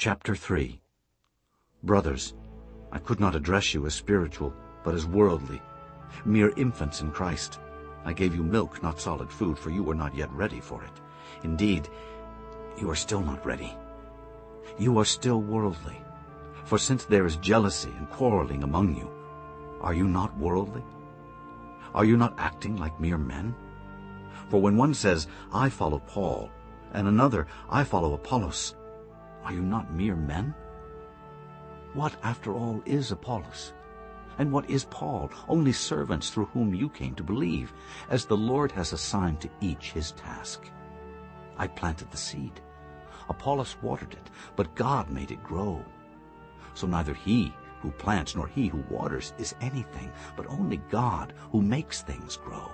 Chapter 3 Brothers, I could not address you as spiritual, but as worldly, mere infants in Christ. I gave you milk, not solid food, for you were not yet ready for it. Indeed, you are still not ready. You are still worldly. For since there is jealousy and quarreling among you, are you not worldly? Are you not acting like mere men? For when one says, I follow Paul, and another, I follow Apollos, are you not mere men? What, after all, is Apollos? And what is Paul? Only servants through whom you came to believe, as the Lord has assigned to each his task. I planted the seed. Apollos watered it, but God made it grow. So neither he who plants nor he who waters is anything, but only God who makes things grow.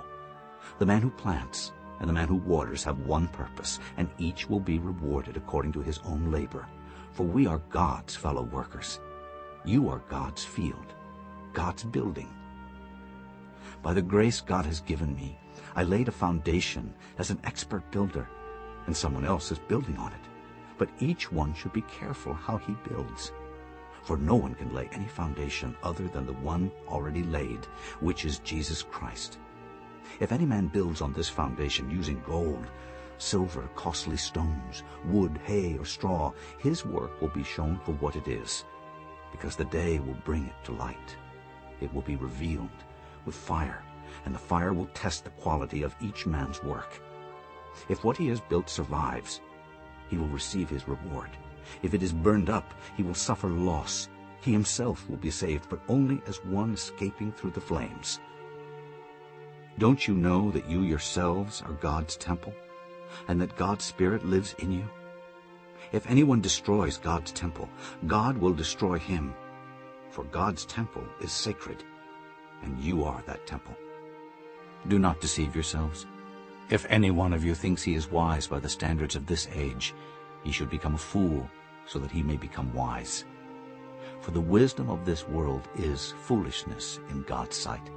The man who plants and the man who waters have one purpose, and each will be rewarded according to his own labor. For we are God's fellow workers. You are God's field, God's building. By the grace God has given me, I laid a foundation as an expert builder, and someone else is building on it. But each one should be careful how he builds. For no one can lay any foundation other than the one already laid, which is Jesus Christ. If any man builds on this foundation using gold, silver, costly stones, wood, hay, or straw, his work will be shown for what it is, because the day will bring it to light. It will be revealed with fire, and the fire will test the quality of each man's work. If what he has built survives, he will receive his reward. If it is burned up, he will suffer loss. He himself will be saved, but only as one escaping through the flames. Don't you know that you yourselves are God's temple, and that God's Spirit lives in you? If anyone destroys God's temple, God will destroy him. For God's temple is sacred, and you are that temple. Do not deceive yourselves. If any one of you thinks he is wise by the standards of this age, he should become a fool, so that he may become wise. For the wisdom of this world is foolishness in God's sight.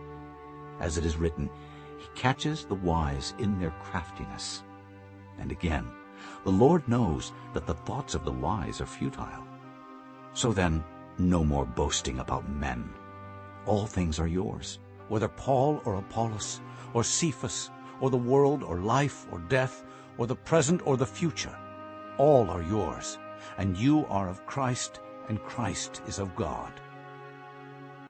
As it is written, He catches the wise in their craftiness. And again, the Lord knows that the thoughts of the wise are futile. So then, no more boasting about men. All things are yours, whether Paul or Apollos, or Cephas, or the world, or life, or death, or the present, or the future. All are yours, and you are of Christ, and Christ is of God.